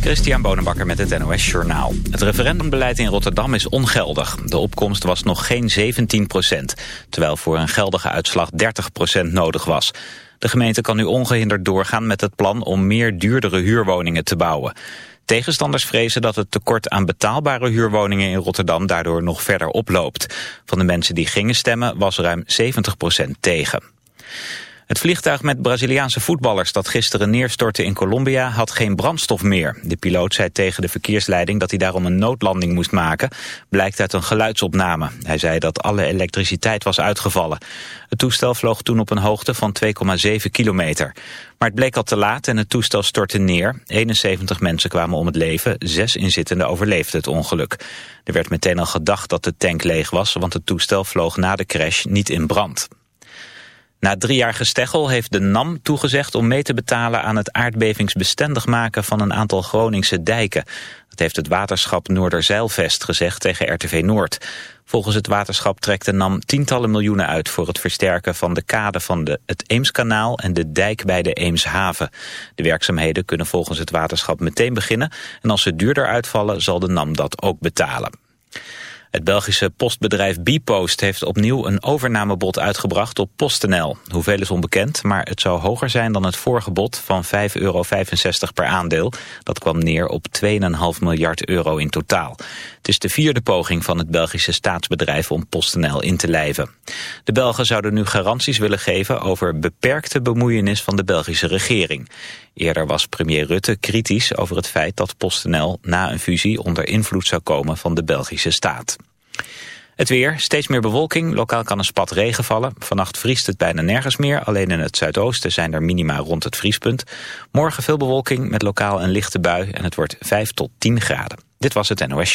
Christian Bonenbakker met het NOS Journaal. Het referendumbeleid in Rotterdam is ongeldig. De opkomst was nog geen 17 procent, terwijl voor een geldige uitslag 30 procent nodig was. De gemeente kan nu ongehinderd doorgaan met het plan om meer duurdere huurwoningen te bouwen. Tegenstanders vrezen dat het tekort aan betaalbare huurwoningen in Rotterdam daardoor nog verder oploopt. Van de mensen die gingen stemmen was ruim 70 procent tegen. Het vliegtuig met Braziliaanse voetballers dat gisteren neerstortte in Colombia had geen brandstof meer. De piloot zei tegen de verkeersleiding dat hij daarom een noodlanding moest maken. Blijkt uit een geluidsopname. Hij zei dat alle elektriciteit was uitgevallen. Het toestel vloog toen op een hoogte van 2,7 kilometer. Maar het bleek al te laat en het toestel stortte neer. 71 mensen kwamen om het leven, zes inzittenden overleefden het ongeluk. Er werd meteen al gedacht dat de tank leeg was, want het toestel vloog na de crash niet in brand. Na drie jaar gesteggel heeft de NAM toegezegd om mee te betalen aan het aardbevingsbestendig maken van een aantal Groningse dijken. Dat heeft het waterschap Noorderzeilvest gezegd tegen RTV Noord. Volgens het waterschap trekt de NAM tientallen miljoenen uit voor het versterken van de kade van de, het Eemskanaal en de dijk bij de Eemshaven. De werkzaamheden kunnen volgens het waterschap meteen beginnen en als ze duurder uitvallen zal de NAM dat ook betalen. Het Belgische postbedrijf Bpost heeft opnieuw een overnamebod uitgebracht op PostNL. Hoeveel is onbekend, maar het zou hoger zijn dan het vorige bod van 5,65 euro per aandeel. Dat kwam neer op 2,5 miljard euro in totaal. Het is de vierde poging van het Belgische staatsbedrijf om PostNL in te lijven. De Belgen zouden nu garanties willen geven over beperkte bemoeienis van de Belgische regering. Eerder was premier Rutte kritisch over het feit dat PostNL na een fusie onder invloed zou komen van de Belgische staat. Het weer, steeds meer bewolking, lokaal kan een spat regen vallen. Vannacht vriest het bijna nergens meer, alleen in het zuidoosten zijn er minima rond het vriespunt. Morgen veel bewolking met lokaal een lichte bui en het wordt 5 tot 10 graden. Dit was het NOS.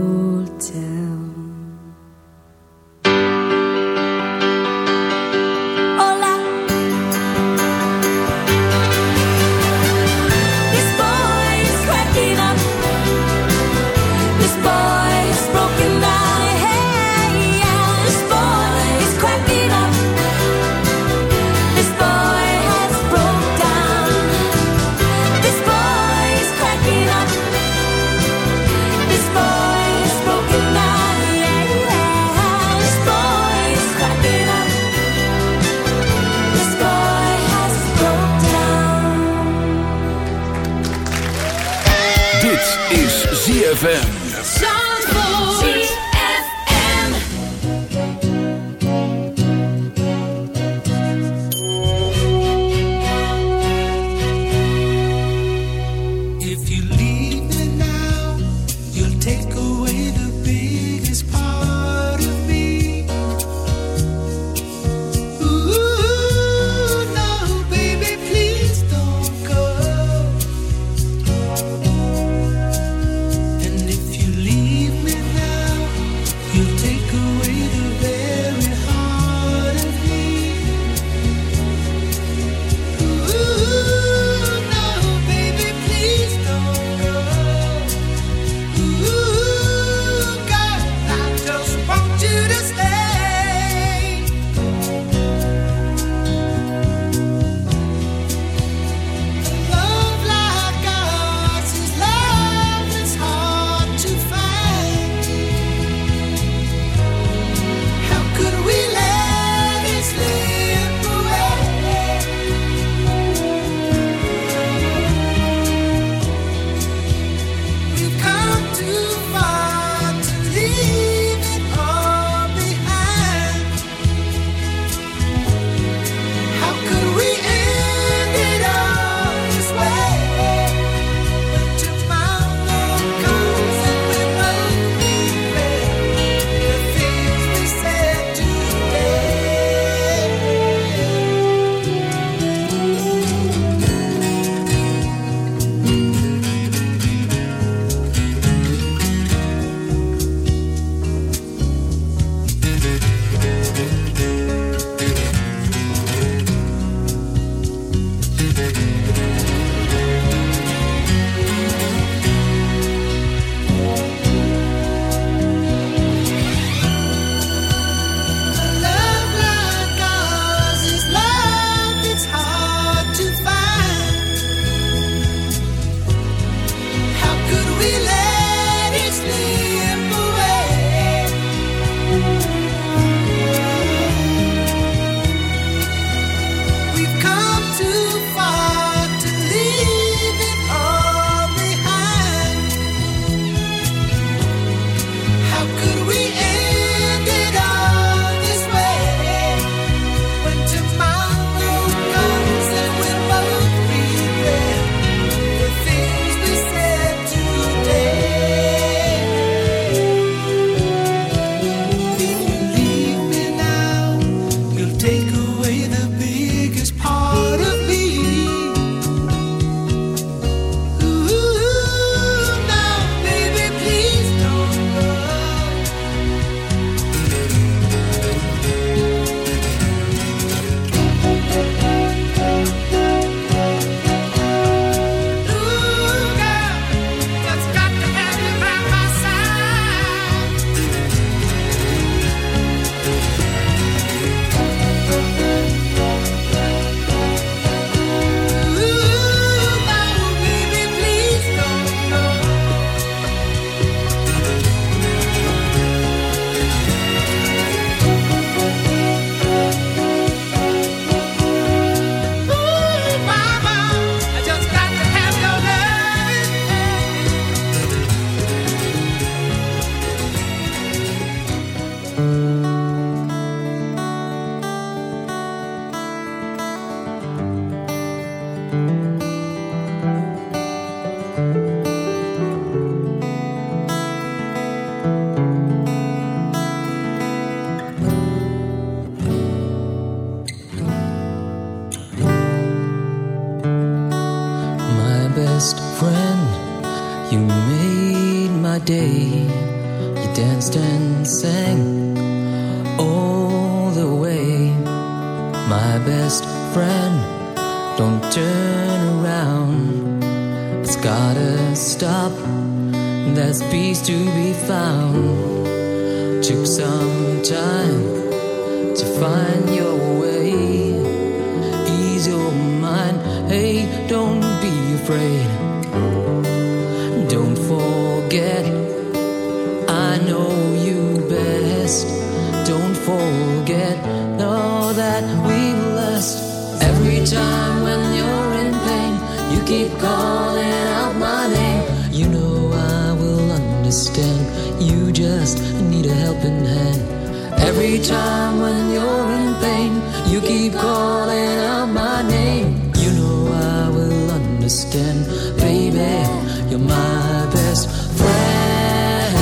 skin. Baby, you're my best friend.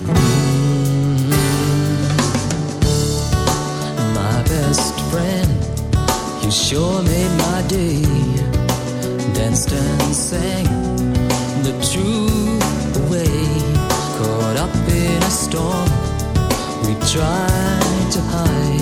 Mm -hmm. My best friend, you sure made my day. Danced and sang the truth away. Caught up in a storm, we tried to hide.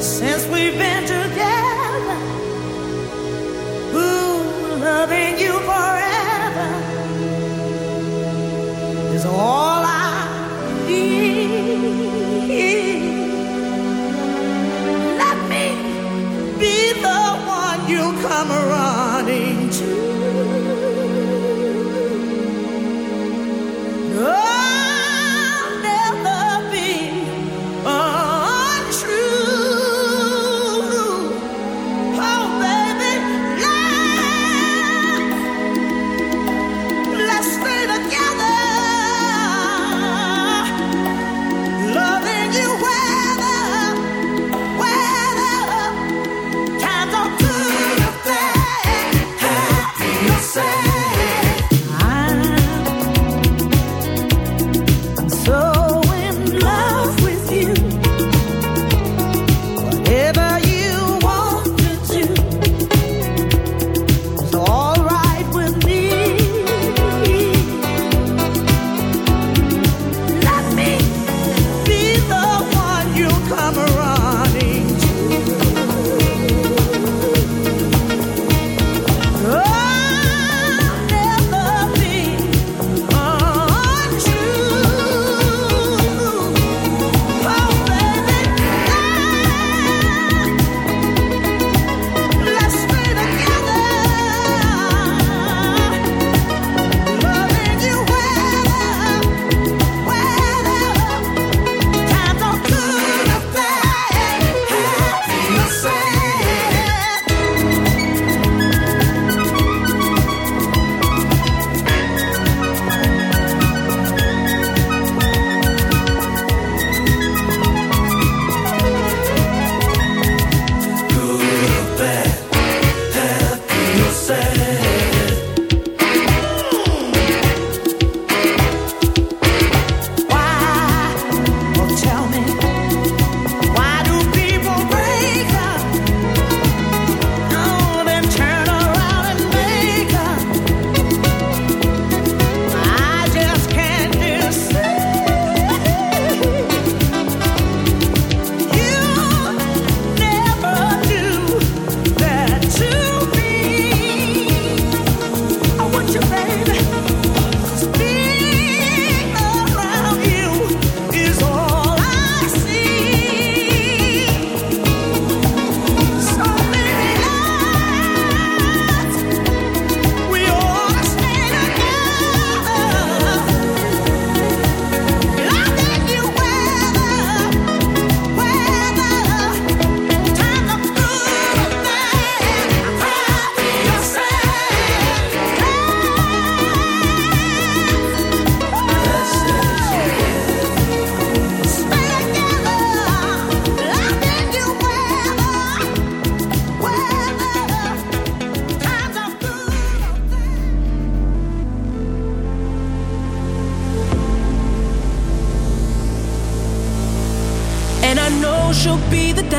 Since we've been together, ooh, loving you forever is all I need. Let me be the one you come running to.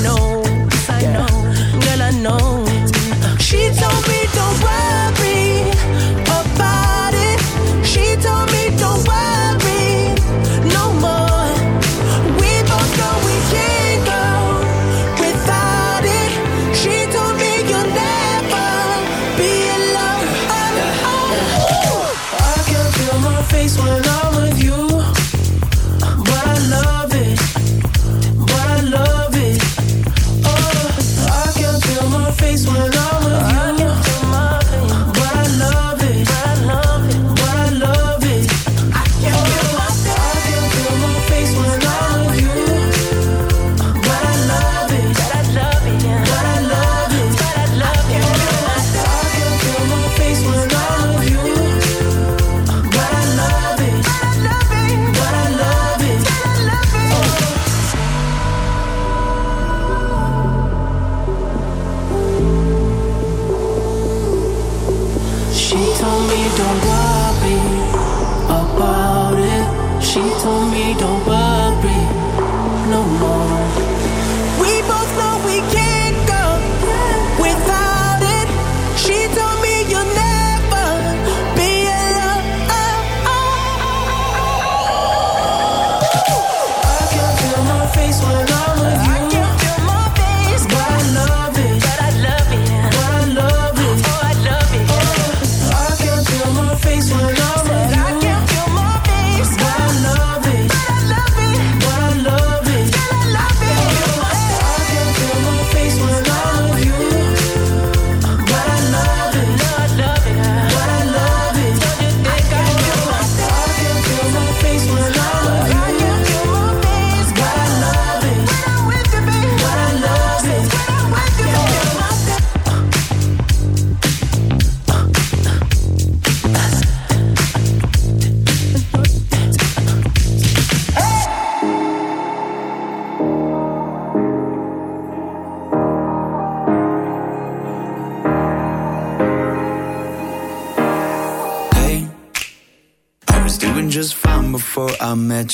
Know. Yes, I know. Girl, I know.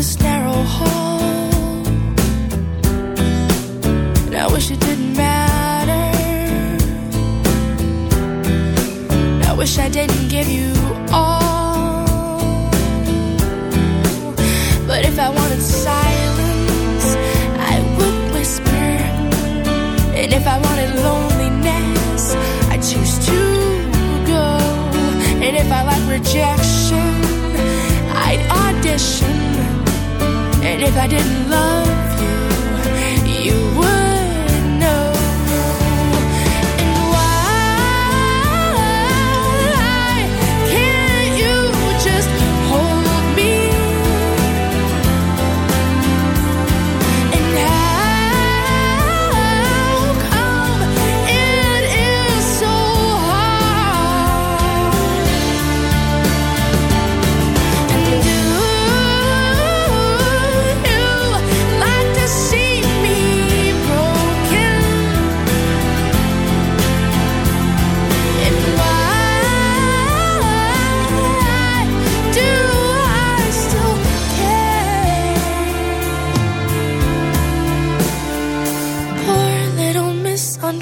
this narrow hall. And I wish it didn't matter. I wish I didn't give you all. But if I wanted silence, I would whisper. And if I wanted loneliness, I'd choose to go. And if I like rejection, I'd audition. And if I didn't love you, you would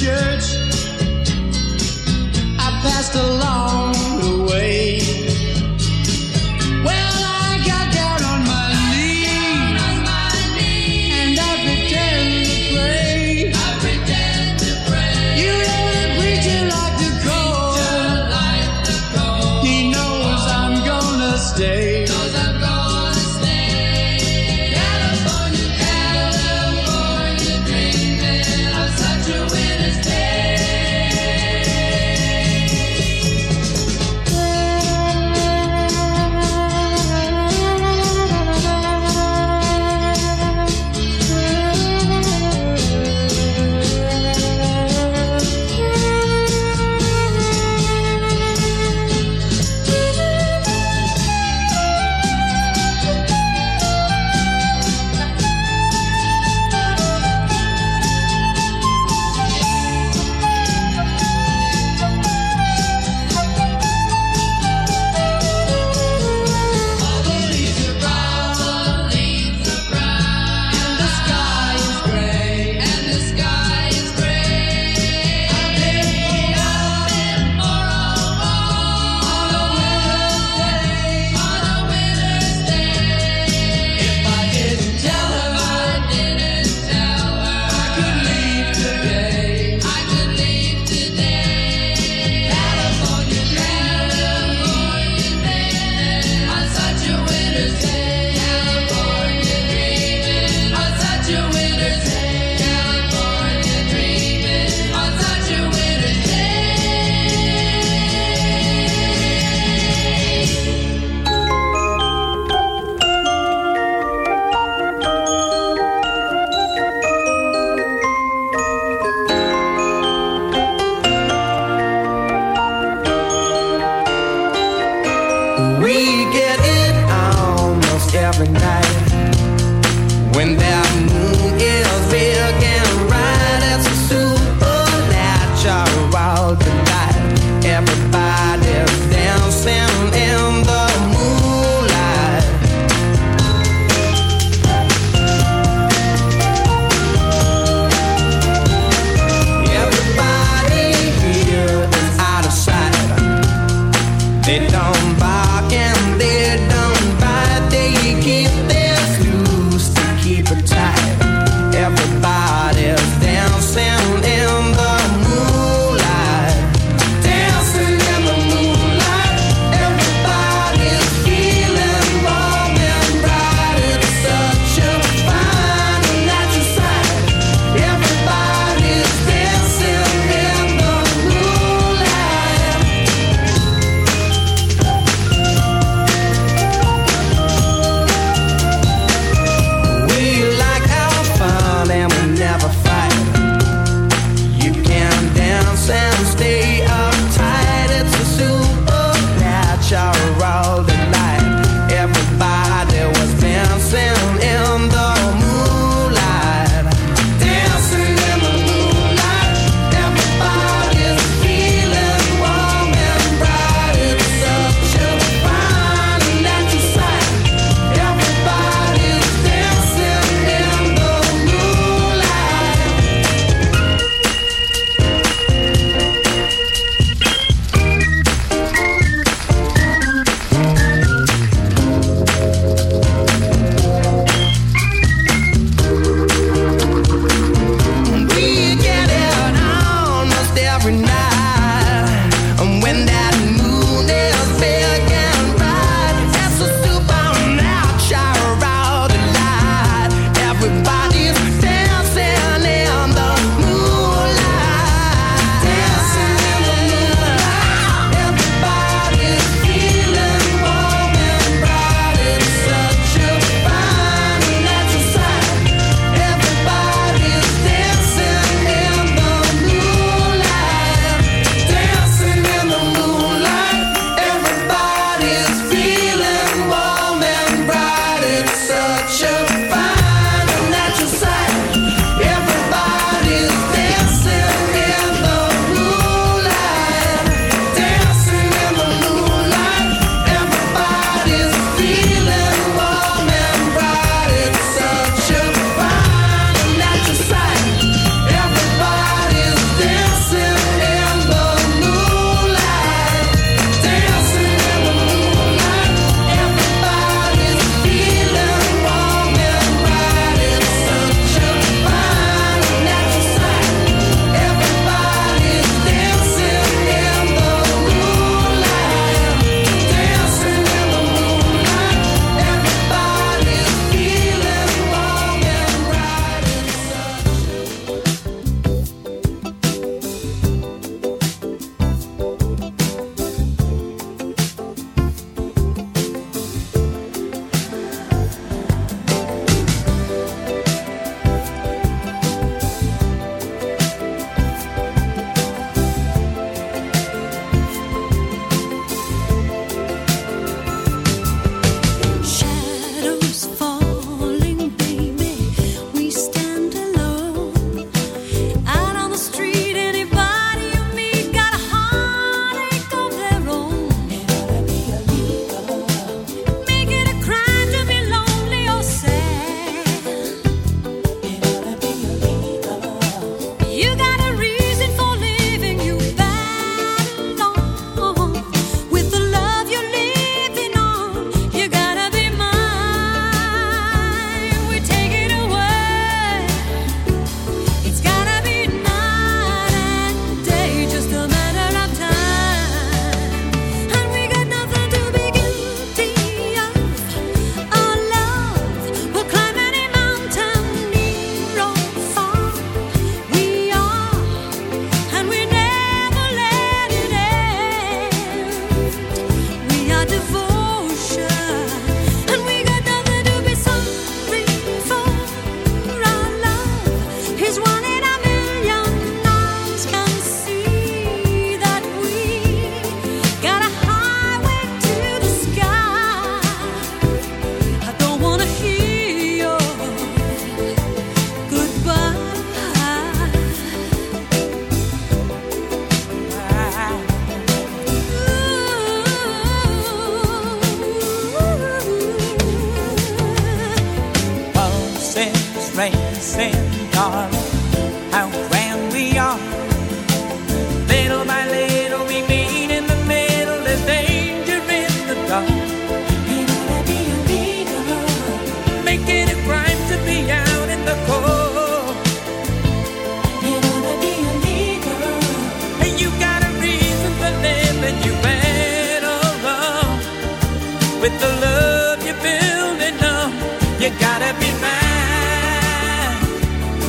church. I passed along. how grand we are. Little by little we meet in the middle, there's danger in the dark. Gonna be making it crime to be out in the cold. with the